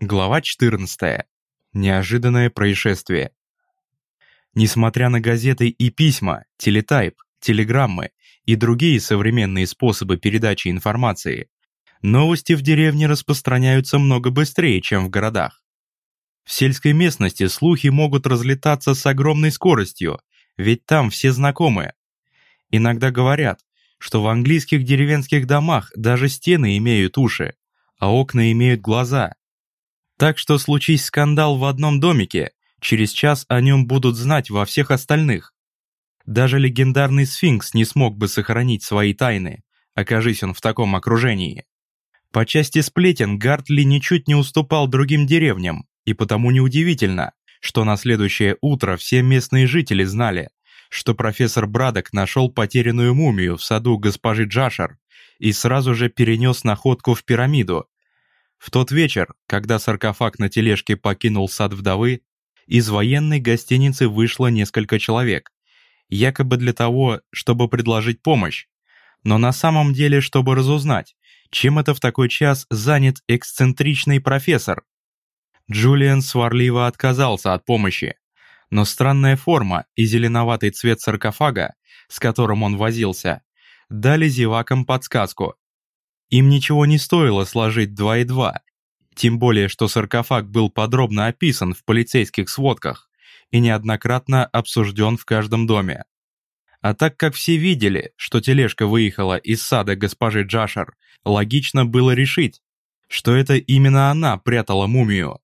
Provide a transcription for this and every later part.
Глава 14. Неожиданное происшествие. Несмотря на газеты и письма, телетайп, телеграммы и другие современные способы передачи информации, новости в деревне распространяются много быстрее, чем в городах. В сельской местности слухи могут разлетаться с огромной скоростью, ведь там все знакомы. Иногда говорят, что в английских деревенских домах даже стены имеют уши, а окна имеют глаза – так что случись скандал в одном домике, через час о нем будут знать во всех остальных. Даже легендарный сфинкс не смог бы сохранить свои тайны, окажись он в таком окружении. По части сплетен Гартли ничуть не уступал другим деревням, и потому неудивительно, что на следующее утро все местные жители знали, что профессор Брадок нашел потерянную мумию в саду госпожи Джашер и сразу же перенес находку в пирамиду, в тот вечер, когда саркофаг на тележке покинул сад вдовы, из военной гостиницы вышло несколько человек, якобы для того, чтобы предложить помощь, но на самом деле, чтобы разузнать, чем это в такой час занят эксцентричный профессор. Джулиан сварливо отказался от помощи, но странная форма и зеленоватый цвет саркофага, с которым он возился, дали зевакам подсказку, им ничего не стоило сложить два и два, тем более что саркофаг был подробно описан в полицейских сводках и неоднократно обсужден в каждом доме. А так как все видели, что тележка выехала из сада госпожи Джашер, логично было решить, что это именно она прятала мумию.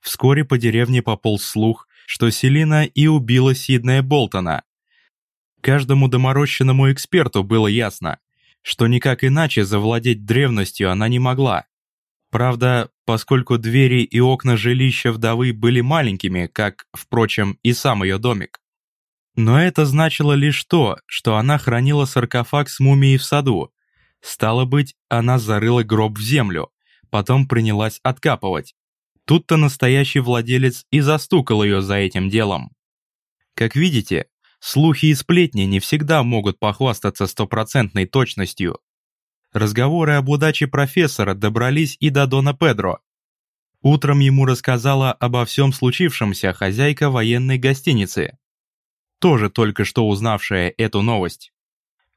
Вскоре по деревне пополз слух, что Селина и убила Сиднея Болтона. Каждому доморощенному эксперту было ясно, что никак иначе завладеть древностью она не могла. Правда, поскольку двери и окна жилища вдовы были маленькими, как, впрочем, и сам ее домик. Но это значило лишь то, что она хранила саркофаг с мумией в саду. Стало быть, она зарыла гроб в землю, потом принялась откапывать. Тут-то настоящий владелец и застукал ее за этим делом. Как видите, Слухи и сплетни не всегда могут похвастаться стопроцентной точностью. Разговоры об удаче профессора добрались и до Дона Педро. Утром ему рассказала обо всем случившемся хозяйка военной гостиницы, тоже только что узнавшая эту новость.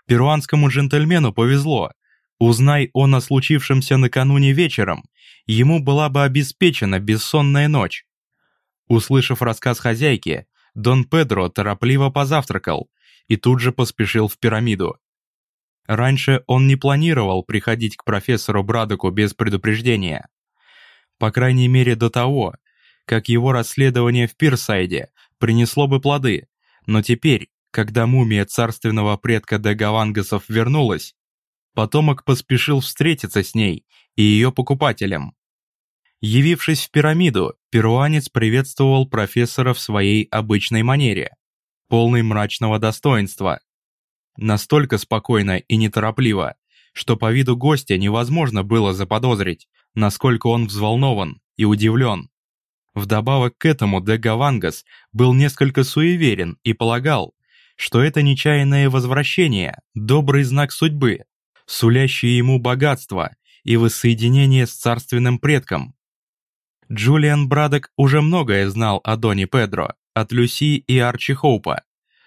Перуанскому джентльмену повезло. Узнай он о случившемся накануне вечером, ему была бы обеспечена бессонная ночь. Услышав рассказ хозяйки, Дон Педро торопливо позавтракал и тут же поспешил в пирамиду. Раньше он не планировал приходить к профессору Брадоку без предупреждения. По крайней мере до того, как его расследование в Пирсайде принесло бы плоды, но теперь, когда мумия царственного предка Дегавангасов вернулась, потомок поспешил встретиться с ней и ее покупателем. Явившись в пирамиду, перуанец приветствовал профессора в своей обычной манере, полной мрачного достоинства. Настолько спокойно и неторопливо, что по виду гостя невозможно было заподозрить, насколько он взволнован и удивлен. Вдобавок к этому Дегавангас был несколько суеверен и полагал, что это нечаянное возвращение – добрый знак судьбы, сулящий ему богатство и воссоединение с царственным предком. Джулиан Брадок уже многое знал о Доне Педро, от Люси и Арчи Хоупа.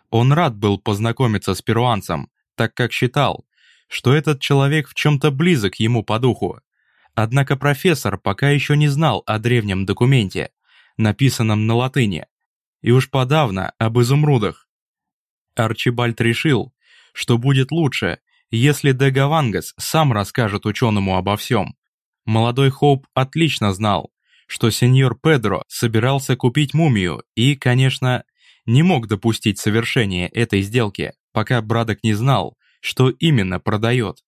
Он рад был познакомиться с перуанцем, так как считал, что этот человек в чем-то близок ему по духу. Однако профессор пока еще не знал о древнем документе, написанном на латыни, и уж подавно об изумрудах. Арчибальд решил, что будет лучше, если Дегавангас сам расскажет ученому обо всем. Молодой Хоуп отлично знал, что сеньор Педро собирался купить мумию и, конечно, не мог допустить совершения этой сделки, пока Брадок не знал, что именно продает.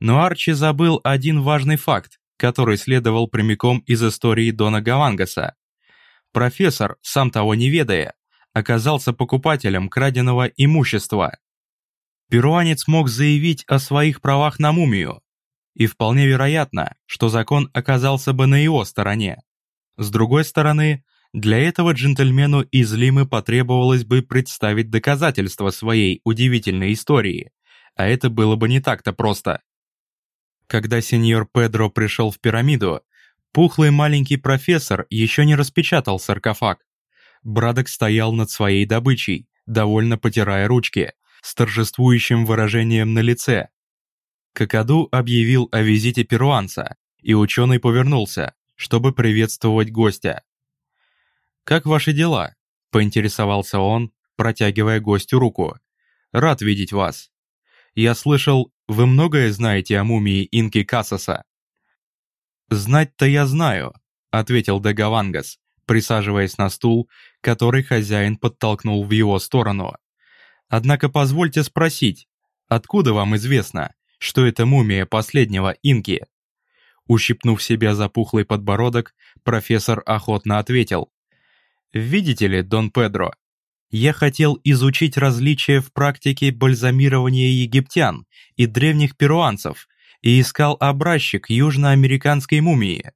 Но Арчи забыл один важный факт, который следовал прямиком из истории Дона Гавангаса. Профессор, сам того не ведая, оказался покупателем краденого имущества. Перуанец мог заявить о своих правах на мумию, и вполне вероятно, что закон оказался бы на его стороне. С другой стороны, для этого джентльмену из Лимы потребовалось бы представить доказательства своей удивительной истории, а это было бы не так-то просто. Когда сеньор Педро пришел в пирамиду, Пухлый маленький профессор еще не распечатал саркофаг. Брадок стоял над своей добычей, довольно потирая ручки, с торжествующим выражением на лице. Какаду объявил о визите перуанца, и ученый повернулся, чтобы приветствовать гостя. «Как ваши дела?» – поинтересовался он, протягивая гостю руку. «Рад видеть вас. Я слышал, вы многое знаете о мумии Инки Касаса?» «Знать-то я знаю», — ответил Дагавангас, присаживаясь на стул, который хозяин подтолкнул в его сторону. «Однако позвольте спросить, откуда вам известно, что это мумия последнего инки?» Ущипнув себя за пухлый подбородок, профессор охотно ответил. «Видите ли, Дон Педро, я хотел изучить различия в практике бальзамирования египтян и древних перуанцев и искал образчик южноамериканской мумии.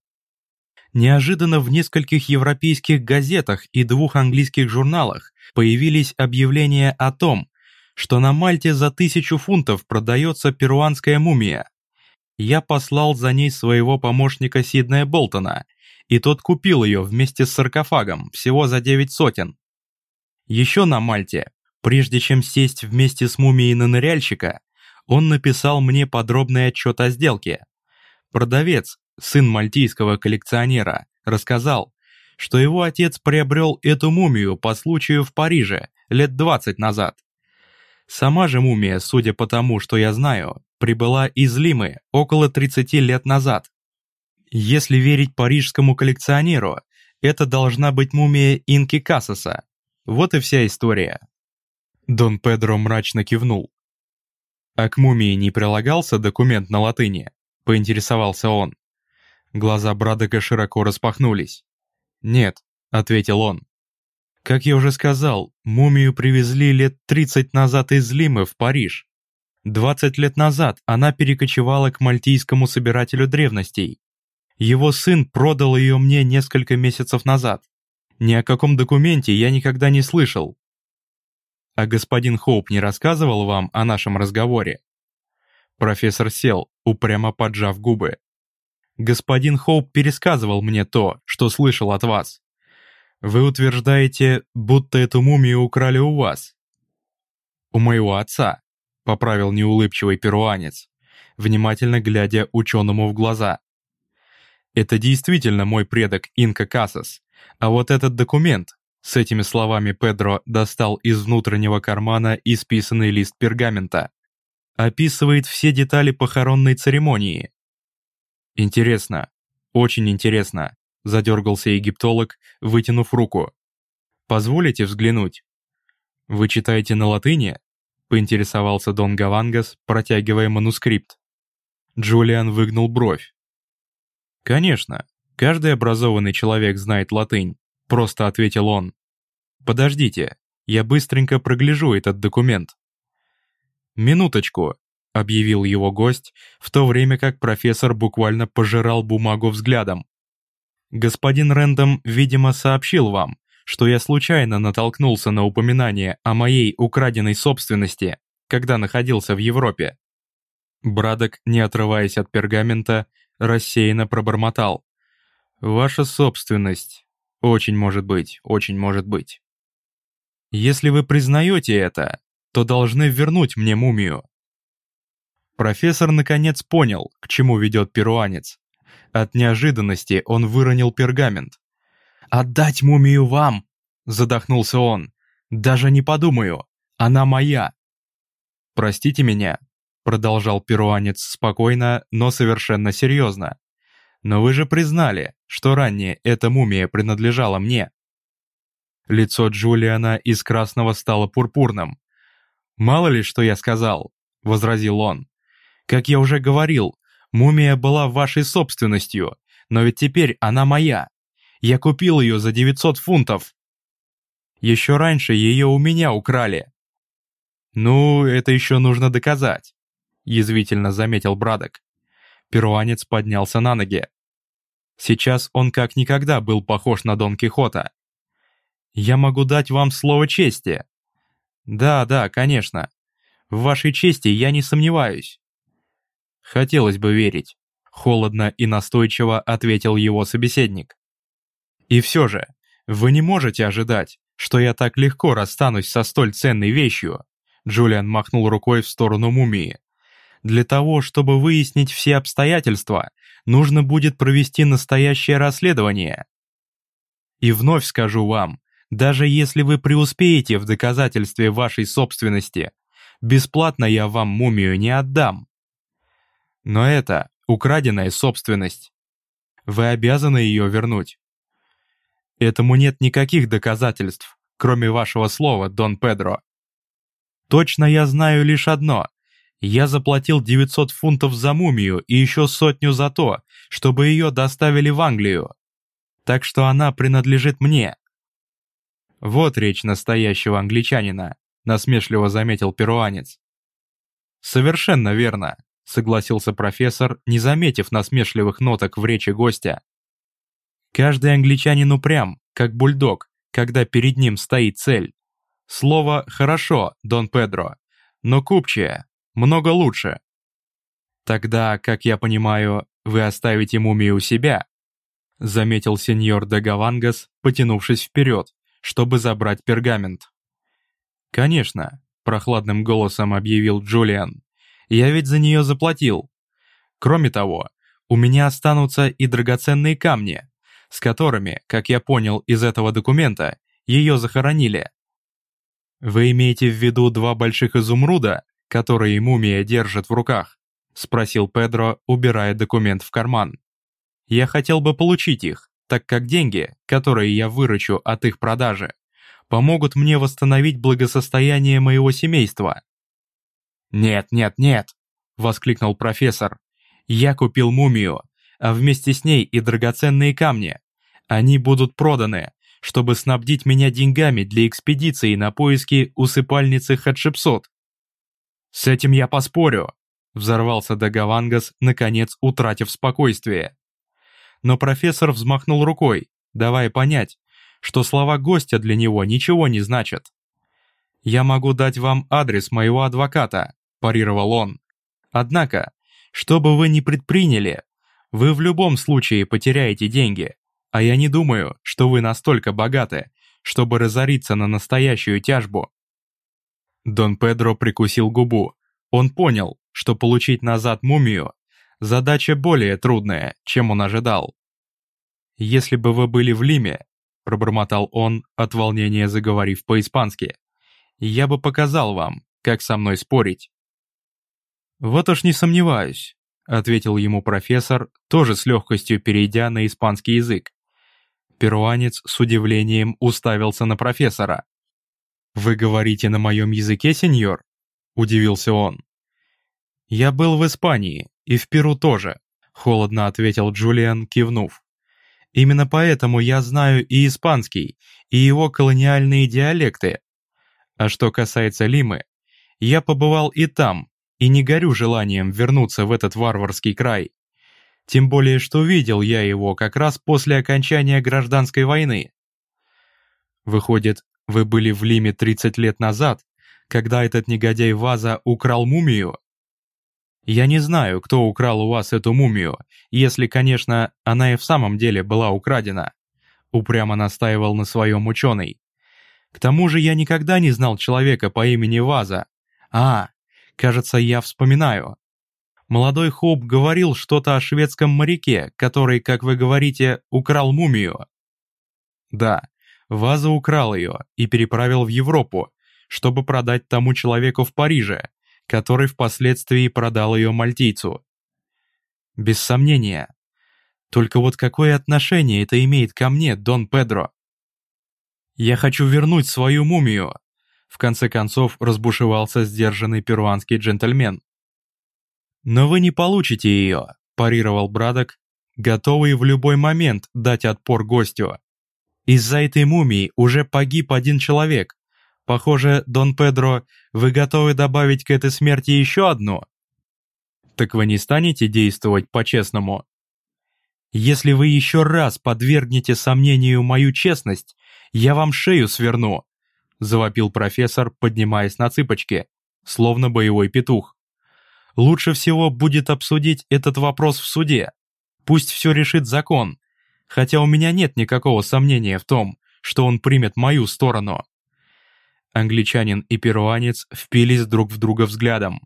Неожиданно в нескольких европейских газетах и двух английских журналах появились объявления о том, что на Мальте за тысячу фунтов продается перуанская мумия. Я послал за ней своего помощника Сиднея Болтона, и тот купил ее вместе с саркофагом всего за девять сотен. Еще на Мальте, прежде чем сесть вместе с мумией на ныряльщика, он написал мне подробный отчет о сделке. Продавец, сын мальтийского коллекционера, рассказал, что его отец приобрел эту мумию по случаю в Париже лет 20 назад. Сама же мумия, судя по тому, что я знаю, прибыла из Лимы около 30 лет назад. Если верить парижскому коллекционеру, это должна быть мумия Инки Кассаса, вот и вся история. Дон Педро мрачно кивнул. А к мумии не прилагался документ на латыни? Поинтересовался он. Глаза Брадока широко распахнулись. «Нет», — ответил он. «Как я уже сказал, мумию привезли лет 30 назад из Лимы в Париж. 20 лет назад она перекочевала к мальтийскому собирателю древностей. Его сын продал ее мне несколько месяцев назад. Ни о каком документе я никогда не слышал. А господин Хоуп не рассказывал вам о нашем разговоре? Профессор сел, упрямо поджав губы. Господин Хоуп пересказывал мне то, что слышал от вас. Вы утверждаете, будто эту мумию украли у вас. У моего отца, поправил неулыбчивый перуанец, внимательно глядя ученому в глаза. Это действительно мой предок Инка Касас, а вот этот документ, с этими словами Педро достал из внутреннего кармана исписанный лист пергамента, описывает все детали похоронной церемонии. Интересно, очень интересно, задергался египтолог, вытянув руку. Позволите взглянуть? Вы читаете на латыни? Поинтересовался Дон Гавангас, протягивая манускрипт. Джулиан выгнул бровь. Конечно, «Каждый образованный человек знает латынь», — просто ответил он. «Подождите, я быстренько прогляжу этот документ». «Минуточку», — объявил его гость, в то время как профессор буквально пожирал бумагу взглядом. «Господин Рэндом, видимо, сообщил вам, что я случайно натолкнулся на упоминание о моей украденной собственности, когда находился в Европе». Брадок, не отрываясь от пергамента, рассеянно пробормотал. Ваша собственность. Очень может быть, очень может быть. Если вы признаете это, то должны вернуть мне мумию. Профессор наконец понял, к чему ведет перуанец. От неожиданности он выронил пергамент. «Отдать мумию вам!» — задохнулся он. «Даже не подумаю, она моя!» «Простите меня», — продолжал перуанец спокойно, но совершенно серьезно. Но вы же признали, что ранее эта мумия принадлежала мне. Лицо Джулиана из красного стало пурпурным. «Мало ли, что я сказал», — возразил он. «Как я уже говорил, мумия была вашей собственностью, но ведь теперь она моя. Я купил ее за 900 фунтов. Еще раньше ее у меня украли». «Ну, это еще нужно доказать», — язвительно заметил Брадок. Перуанец поднялся на ноги. Сейчас он как никогда был похож на Дон Кихота. «Я могу дать вам слово чести». «Да, да, конечно. В вашей чести я не сомневаюсь». «Хотелось бы верить», Холодно и настойчиво ответил его собеседник. И все же, вы не можете ожидать, что я так легко расстанусь со столь ценной вещью. Джулиан махнул рукой в сторону мумии. Для того, чтобы выяснить все обстоятельства, нужно будет провести настоящее расследование. И вновь скажу вам, даже если вы преуспеете в доказательстве вашей собственности, бесплатно я вам мумию не отдам. Но это украденная собственность. Вы обязаны ее вернуть. Этому нет никаких доказательств, кроме вашего слова, Дон Педро. Точно я знаю лишь одно. Я заплатил 900 фунтов за мумию и еще сотню за то, чтобы ее доставили в Англию. Так что она принадлежит мне. Вот речь настоящего англичанина, насмешливо заметил перуанец. Совершенно верно, согласился профессор, не заметив насмешливых ноток в речи гостя. Каждый англичанин упрям, как бульдог, когда перед ним стоит цель. Слово «хорошо», Дон Педро, но купчее, много лучше. Тогда, как я понимаю, вы оставите мумию у себя, заметил сеньор де Гавангас, потянувшись вперед, чтобы забрать пергамент. Конечно, прохладным голосом объявил Джулиан. Я ведь за нее заплатил. Кроме того, у меня останутся и драгоценные камни, с которыми, как я понял из этого документа, ее захоронили. Вы имеете в виду два больших изумруда, которые мумия держит в руках? Спросил Педро, убирая документ в карман. Я хотел бы получить их, так как деньги, которые я выручу от их продажи, помогут мне восстановить благосостояние моего семейства. «Нет, нет, нет!» — воскликнул профессор. «Я купил мумию, а вместе с ней и драгоценные камни. Они будут проданы, чтобы снабдить меня деньгами для экспедиции на поиски усыпальницы Хатшепсот. С этим я поспорю, взорвался Дагавангас, наконец утратив спокойствие. Но профессор взмахнул рукой, давая понять, что слова гостя для него ничего не значат. «Я могу дать вам адрес моего адвоката», – парировал он. «Однако, что бы вы ни предприняли, вы в любом случае потеряете деньги, а я не думаю, что вы настолько богаты, чтобы разориться на настоящую тяжбу». Дон Педро прикусил губу. Он понял, что получить назад мумию – задача более трудная, чем он ожидал. «Если бы вы были в Лиме», – пробормотал он, от волнения заговорив по-испански, – «я бы показал вам, как со мной спорить». «Вот уж не сомневаюсь», — ответил ему профессор, тоже с легкостью перейдя на испанский язык. Перуанец с удивлением уставился на профессора. «Вы говорите на моем языке, сеньор?» — удивился он. «Я был в Испании, и в Перу тоже», — холодно ответил Джулиан, кивнув. «Именно поэтому я знаю и испанский, и его колониальные диалекты. А что касается Лимы, я побывал и там, и не горю желанием вернуться в этот варварский край. Тем более, что видел я его как раз после окончания гражданской войны. Выходит, вы были в Лиме 30 лет назад, когда этот негодяй Ваза украл мумию? Я не знаю, кто украл у вас эту мумию, если, конечно, она и в самом деле была украдена. Упрямо настаивал на своем ученый. К тому же я никогда не знал человека по имени Ваза. А, Кажется, я вспоминаю. Молодой Хоуп говорил что-то о шведском моряке, который, как вы говорите, украл мумию. Да, Ваза украл ее и переправил в Европу, чтобы продать тому человеку в Париже, который впоследствии продал ее мальтийцу. Без сомнения. Только вот какое отношение это имеет ко мне, Дон Педро? Я хочу вернуть свою мумию, в конце концов разбушевался сдержанный перуанский джентльмен. «Но вы не получите ее», – парировал Брадок, готовый в любой момент дать отпор гостю. «Из-за этой мумии уже погиб один человек. Похоже, Дон Педро, вы готовы добавить к этой смерти еще одну?» «Так вы не станете действовать по-честному?» «Если вы еще раз подвергнете сомнению мою честность, я вам шею сверну», завопил профессор, поднимаясь на цыпочки, словно боевой петух. Лучше всего будет обсудить этот вопрос в суде. Пусть все решит закон, хотя у меня нет никакого сомнения в том, что он примет мою сторону. Англичанин и перуанец впились друг в друга взглядом.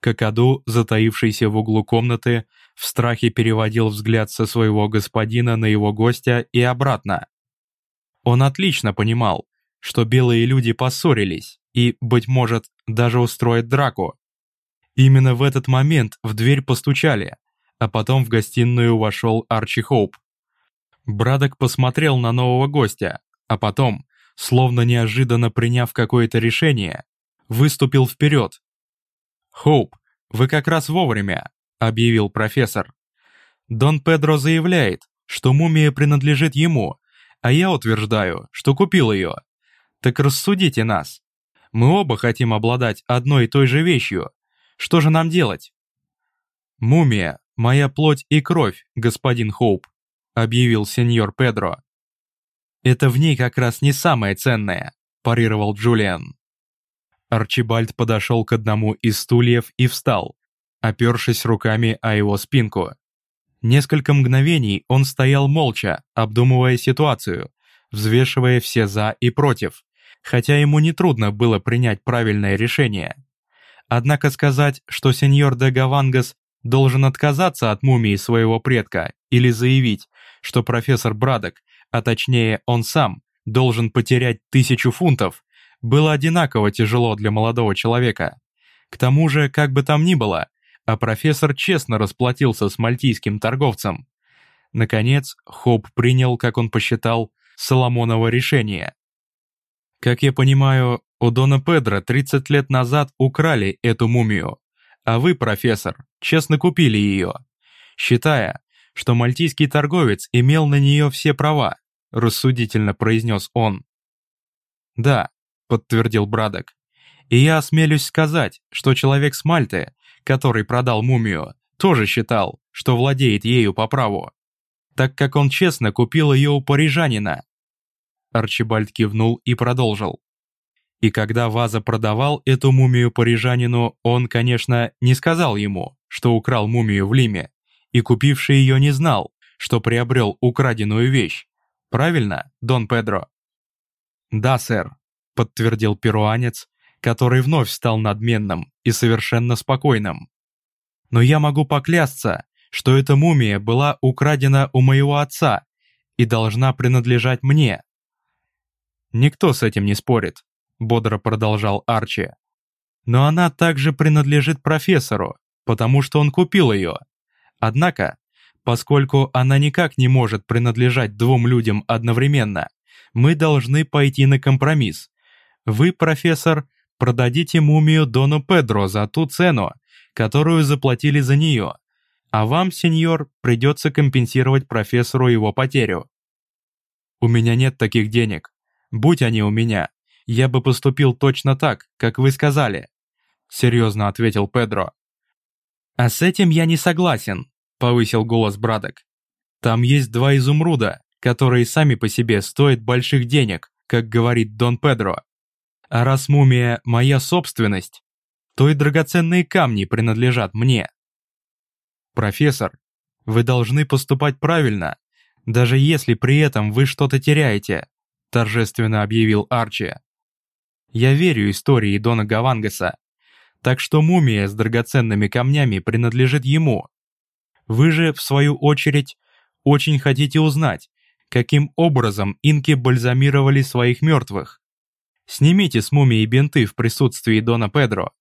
Какаду, затаившийся в углу комнаты, в страхе переводил взгляд со своего господина на его гостя и обратно. Он отлично понимал, что белые люди поссорились и, быть может, даже устроят драку. Именно в этот момент в дверь постучали, а потом в гостиную вошел Арчи Хоуп. Брадок посмотрел на нового гостя, а потом, словно неожиданно приняв какое-то решение, выступил вперед. «Хоуп, вы как раз вовремя», — объявил профессор. «Дон Педро заявляет, что мумия принадлежит ему, а я утверждаю, что купил ее. Так рассудите нас. Мы оба хотим обладать одной и той же вещью. Что же нам делать?» «Мумия — моя плоть и кровь, господин Хоуп», — объявил сеньор Педро. «Это в ней как раз не самое ценное», — парировал Джулиан. Арчибальд подошел к одному из стульев и встал, опершись руками о его спинку. Несколько мгновений он стоял молча, обдумывая ситуацию, взвешивая все «за» и «против», хотя ему нетрудно было принять правильное решение. Однако сказать, что сеньор де Гавангас должен отказаться от мумии своего предка или заявить, что профессор Брадок, а точнее он сам, должен потерять тысячу фунтов, было одинаково тяжело для молодого человека. К тому же, как бы там ни было, а профессор честно расплатился с мальтийским торговцем. Наконец, Хоп принял, как он посчитал, Соломоново решение. Как я понимаю, у Дона Педро 30 лет назад украли эту мумию, а вы, профессор, честно купили ее, считая, что мальтийский торговец имел на нее все права, рассудительно произнес он. Да, подтвердил Брадок. И я осмелюсь сказать, что человек с Мальты, который продал мумию, тоже считал, что владеет ею по праву, так как он честно купил ее у парижанина, Арчибальд кивнул и продолжил. И когда Ваза продавал эту мумию парижанину, он, конечно, не сказал ему, что украл мумию в Лиме, и купивший ее не знал, что приобрел украденную вещь. Правильно, Дон Педро? «Да, сэр», — подтвердил перуанец, который вновь стал надменным и совершенно спокойным. «Но я могу поклясться, что эта мумия была украдена у моего отца и должна принадлежать мне. «Никто с этим не спорит», — бодро продолжал Арчи. «Но она также принадлежит профессору, потому что он купил ее. Однако, поскольку она никак не может принадлежать двум людям одновременно, мы должны пойти на компромисс. Вы, профессор, продадите мумию Дону Педро за ту цену, которую заплатили за нее, а вам, сеньор, придется компенсировать профессору его потерю. У меня нет таких денег, Будь они у меня, я бы поступил точно так, как вы сказали», — серьезно ответил Педро. «А с этим я не согласен», — повысил голос Брадок. «Там есть два изумруда, которые сами по себе стоят больших денег, как говорит Дон Педро. А раз мумия — моя собственность, то и драгоценные камни принадлежат мне». «Профессор, вы должны поступать правильно, даже если при этом вы что-то теряете», торжественно объявил Арчи. «Я верю истории Дона Гавангаса, так что мумия с драгоценными камнями принадлежит ему. Вы же, в свою очередь, очень хотите узнать, каким образом инки бальзамировали своих мертвых. Снимите с мумии бинты в присутствии Дона Педро.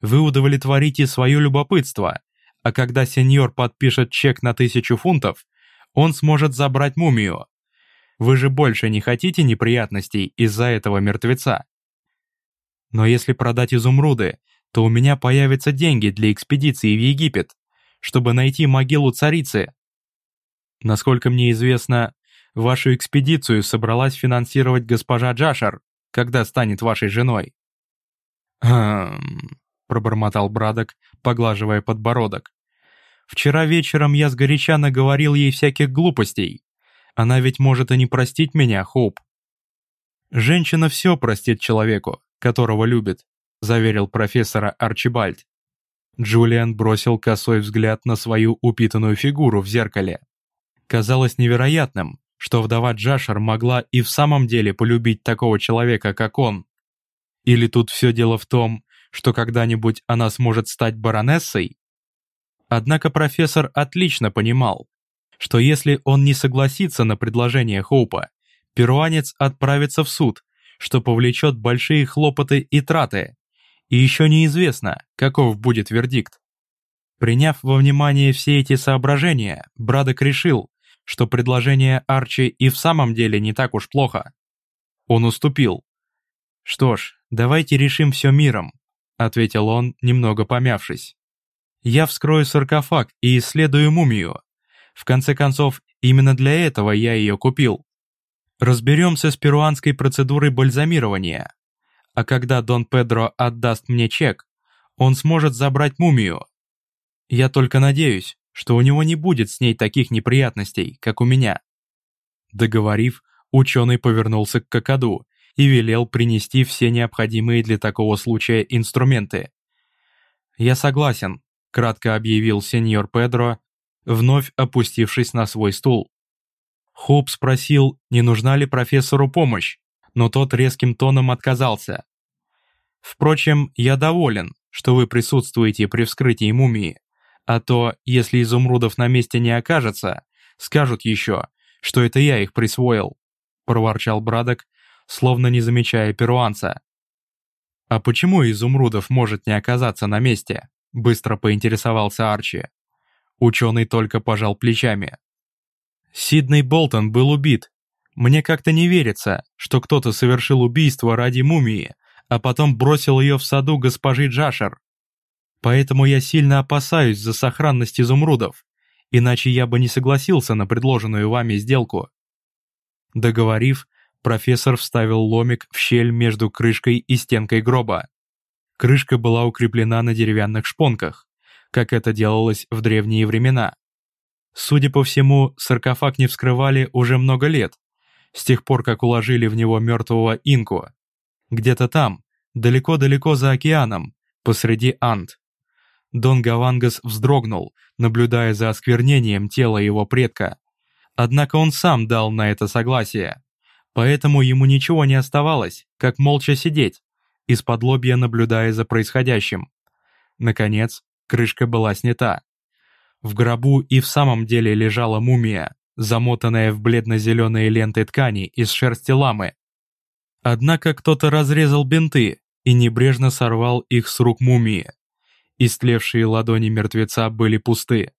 Вы удовлетворите свое любопытство, а когда сеньор подпишет чек на тысячу фунтов, он сможет забрать мумию. Вы же больше не хотите неприятностей из-за этого мертвеца? Но если продать изумруды, то у меня появятся деньги для экспедиции в Египет, чтобы найти могилу царицы. Насколько мне известно, вашу экспедицию собралась финансировать госпожа Джашер, когда станет вашей женой. «Хм...» — пробормотал Брадок, поглаживая подбородок. «Вчера вечером я сгоряча наговорил ей всяких глупостей. Она ведь может и не простить меня, Хоуп. Женщина все простит человеку, которого любит, заверил профессора Арчибальд. Джулиан бросил косой взгляд на свою упитанную фигуру в зеркале. Казалось невероятным, что вдова Джашер могла и в самом деле полюбить такого человека, как он. Или тут все дело в том, что когда-нибудь она сможет стать баронессой? Однако профессор отлично понимал, что если он не согласится на предложение Хоупа, перуанец отправится в суд, что повлечет большие хлопоты и траты, и еще неизвестно, каков будет вердикт. Приняв во внимание все эти соображения, Брадок решил, что предложение Арчи и в самом деле не так уж плохо. Он уступил. «Что ж, давайте решим все миром», — ответил он, немного помявшись. «Я вскрою саркофаг и исследую мумию. В конце концов, именно для этого я ее купил. Разберемся с перуанской процедурой бальзамирования. А когда Дон Педро отдаст мне чек, он сможет забрать мумию. Я только надеюсь, что у него не будет с ней таких неприятностей, как у меня». Договорив, ученый повернулся к Кокоду и велел принести все необходимые для такого случая инструменты. «Я согласен», — кратко объявил сеньор Педро, вновь опустившись на свой стул. Хоуп спросил, не нужна ли профессору помощь, но тот резким тоном отказался. «Впрочем, я доволен, что вы присутствуете при вскрытии мумии. А то, если изумрудов на месте не окажется, скажут еще, что это я их присвоил», — проворчал Брадок, словно не замечая перуанца. «А почему изумрудов может не оказаться на месте?» — быстро поинтересовался Арчи. Ученый только пожал плечами. Сидней Болтон был убит. Мне как-то не верится, что кто-то совершил убийство ради мумии, а потом бросил ее в саду госпожи Джашер. Поэтому я сильно опасаюсь за сохранность изумрудов, иначе я бы не согласился на предложенную вами сделку». Договорив, профессор вставил ломик в щель между крышкой и стенкой гроба. Крышка была укреплена на деревянных шпонках, как это делалось в древние времена. Судя по всему, саркофаг не вскрывали уже много лет, с тех пор, как уложили в него мертвого инку. Где-то там, далеко-далеко за океаном, посреди Анд. Дон Гавангас вздрогнул, наблюдая за осквернением тела его предка. Однако он сам дал на это согласие. Поэтому ему ничего не оставалось, как молча сидеть, из-под лобья наблюдая за происходящим. Наконец, крышка была снята. В гробу и в самом деле лежала мумия, замотанная в бледно-зеленые ленты ткани из шерсти ламы. Однако кто-то разрезал бинты и небрежно сорвал их с рук мумии. Истлевшие ладони мертвеца были пусты.